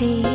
see.